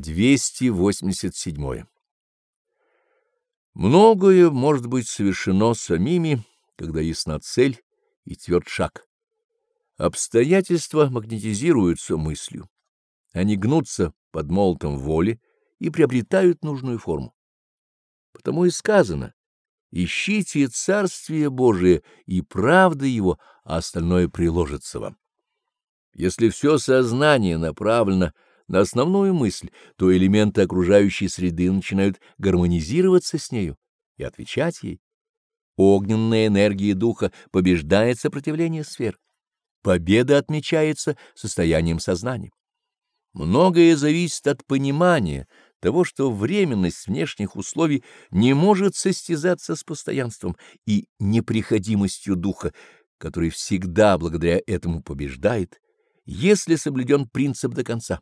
287. Многое может быть совершено самими, когда ясна цель и тверд шаг. Обстоятельства магнетизируются мыслью. Они гнутся под молотом воли и приобретают нужную форму. Потому и сказано «Ищите Царствие Божие и правды Его, а остальное приложится вам». Если все сознание направлено на основную мысль, то элементы окружающей среды начинают гармонизироваться с нею и отвечать ей. Огненная энергия духа побеждает сопротивление сфер. Победа отмечается состоянием сознания. Многое зависит от понимания того, что временность внешних условий не может состязаться с постоянством и неприходимостью духа, который всегда благодаря этому побеждает, если соблюден принцип до конца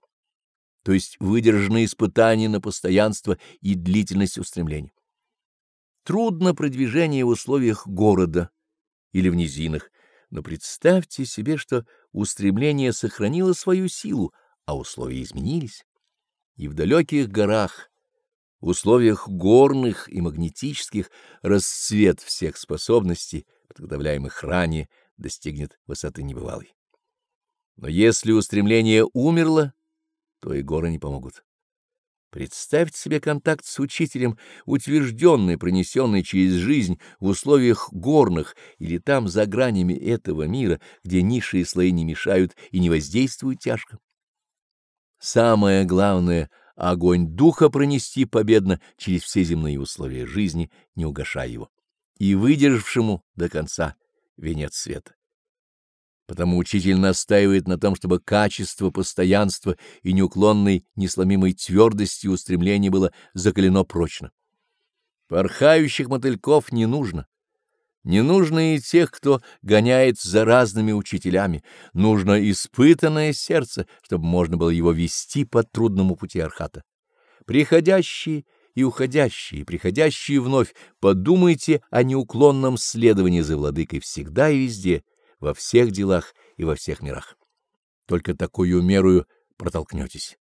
то есть выдержанные испытания на постоянство и длительность устремлений. Трудно продвижение в условиях города или в низинах, но представьте себе, что устремление сохранило свою силу, а условия изменились. И в далеких горах, в условиях горных и магнетических, расцвет всех способностей, подготовляемых ранее, достигнет высоты небывалой. Но если устремление умерло, то и горы не помогут. Представьте себе контакт с учителем, утвержденный, пронесенный через жизнь в условиях горных или там за гранями этого мира, где низшие слои не мешают и не воздействуют тяжко. Самое главное — огонь духа пронести победно через все земные условия жизни, не угашая его, и выдержавшему до конца венец света. Потому учитель настаивает на том, чтобы качество, постоянства и неуклонной, несломимой твердости устремления было закалено прочно. Порхающих мотыльков не нужно. Не нужно и тех, кто гоняет за разными учителями. Нужно испытанное сердце, чтобы можно было его вести по трудному пути архата. Приходящие и уходящие, приходящие вновь, подумайте о неуклонном следовании за владыкой всегда и везде — во всех делах и во всех мирах. Только такую мерую протолкнетесь.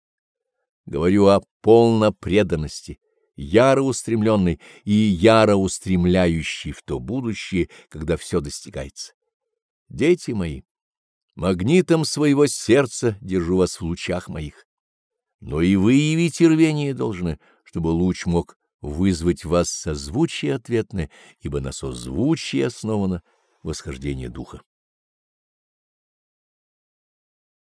Говорю о полной преданности, яро устремленной и яро устремляющей в то будущее, когда все достигается. Дети мои, магнитом своего сердца держу вас в лучах моих. Но и вы явите рвение должны, чтобы луч мог вызвать в вас созвучие ответное, ибо на созвучии основано восхождение духа.